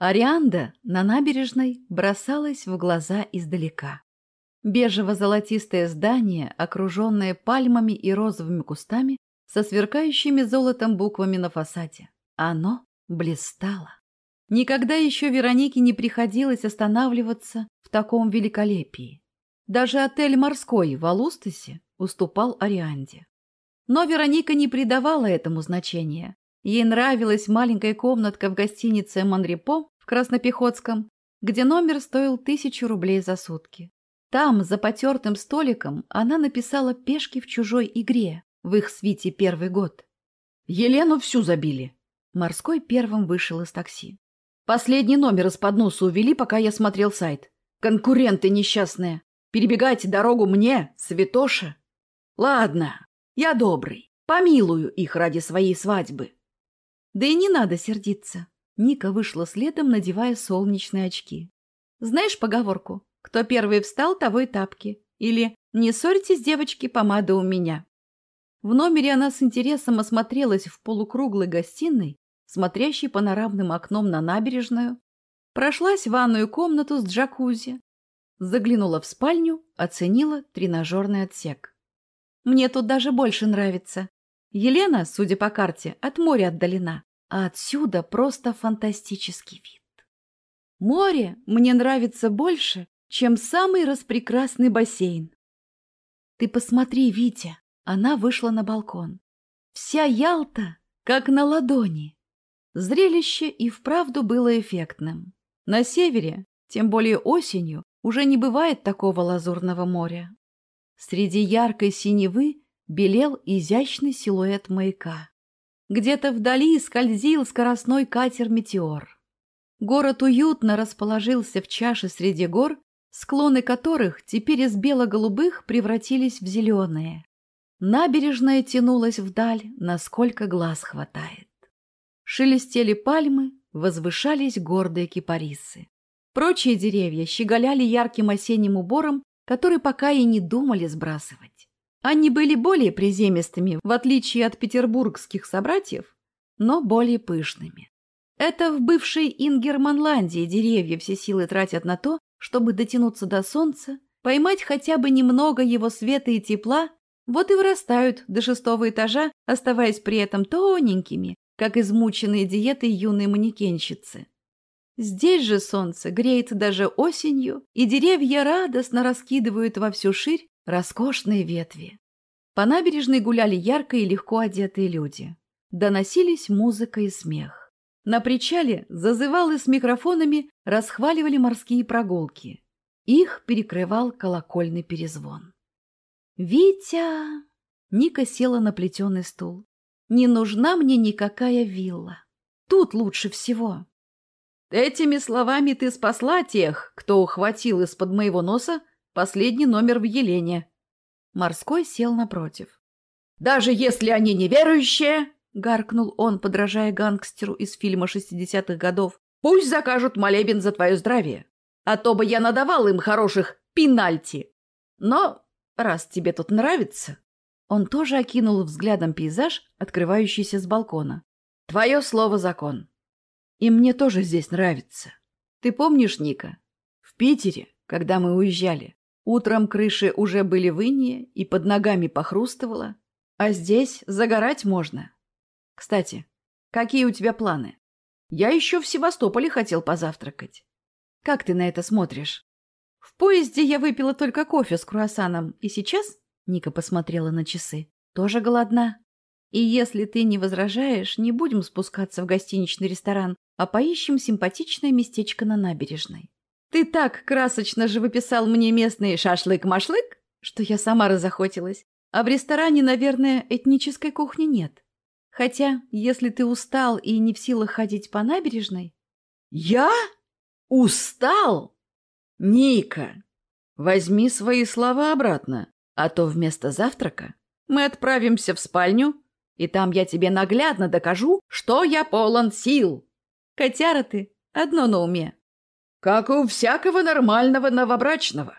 Арианда на набережной бросалась в глаза издалека. Бежево-золотистое здание, окруженное пальмами и розовыми кустами, со сверкающими золотом буквами на фасаде. Оно блистало. Никогда еще Веронике не приходилось останавливаться в таком великолепии. Даже отель «Морской» в Алустасе уступал Арианде. Но Вероника не придавала этому значения. Ей нравилась маленькая комнатка в гостинице «Монрепо» в Краснопехотском, где номер стоил тысячу рублей за сутки. Там, за потертым столиком, она написала пешки в чужой игре в их свите первый год. Елену всю забили. Морской первым вышел из такси. Последний номер из-под носа увели, пока я смотрел сайт. Конкуренты несчастные. Перебегайте дорогу мне, святоша. Ладно, я добрый. Помилую их ради своей свадьбы. Да и не надо сердиться. Ника вышла следом, надевая солнечные очки. Знаешь поговорку? Кто первый встал, того и тапки. Или «Не ссорьтесь, девочки, помада у меня». В номере она с интересом осмотрелась в полукруглой гостиной, смотрящей панорамным окном на набережную, прошлась в ванную комнату с джакузи, заглянула в спальню, оценила тренажерный отсек. «Мне тут даже больше нравится. Елена, судя по карте, от моря отдалена, а отсюда просто фантастический вид. Море мне нравится больше, чем самый распрекрасный бассейн. Ты посмотри, Витя, она вышла на балкон. Вся Ялта, как на ладони. Зрелище и вправду было эффектным. На севере, тем более осенью, уже не бывает такого лазурного моря. Среди яркой синевы белел изящный силуэт маяка. Где-то вдали скользил скоростной катер «Метеор». Город уютно расположился в чаше среди гор, склоны которых теперь из бело-голубых превратились в зеленые. Набережная тянулась вдаль, насколько глаз хватает. Шелестели пальмы, возвышались гордые кипарисы. Прочие деревья щеголяли ярким осенним убором, который пока и не думали сбрасывать. Они были более приземистыми, в отличие от петербургских собратьев, но более пышными. Это в бывшей Ингерманландии деревья все силы тратят на то, чтобы дотянуться до солнца, поймать хотя бы немного его света и тепла, вот и вырастают до шестого этажа, оставаясь при этом тоненькими, как измученные диетой юные манекенщицы. Здесь же солнце греет даже осенью, и деревья радостно раскидывают во всю ширь роскошные ветви. По набережной гуляли ярко и легко одетые люди. Доносились музыка и смех. На причале зазывалы с микрофонами расхваливали морские прогулки. Их перекрывал колокольный перезвон. «Витя!» Ника села на плетеный стул. «Не нужна мне никакая вилла. Тут лучше всего». «Этими словами ты спасла тех, кто ухватил из-под моего носа последний номер в Елене». Морской сел напротив. «Даже если они неверующие, — гаркнул он, подражая гангстеру из фильма шестидесятых годов. «Пусть закажут молебен за твое здравие, а то бы я надавал им хороших пенальти. Но раз тебе тут нравится...» Он тоже окинул взглядом пейзаж, открывающийся с балкона. «Твое слово — закон. И мне тоже здесь нравится. Ты помнишь, Ника? В Питере, когда мы уезжали, утром крыши уже были в инее и под ногами похрустывало, а здесь загорать можно». Кстати, какие у тебя планы? Я еще в Севастополе хотел позавтракать. Как ты на это смотришь? В поезде я выпила только кофе с круассаном, и сейчас, Ника посмотрела на часы, тоже голодна. И если ты не возражаешь, не будем спускаться в гостиничный ресторан, а поищем симпатичное местечко на набережной. Ты так красочно же выписал мне местный шашлык-машлык, что я сама разохотилась. А в ресторане, наверное, этнической кухни нет. Хотя, если ты устал и не в силах ходить по набережной... Я? Устал? Ника, возьми свои слова обратно, а то вместо завтрака мы отправимся в спальню, и там я тебе наглядно докажу, что я полон сил. Котяра ты, одно на уме. Как у всякого нормального новобрачного.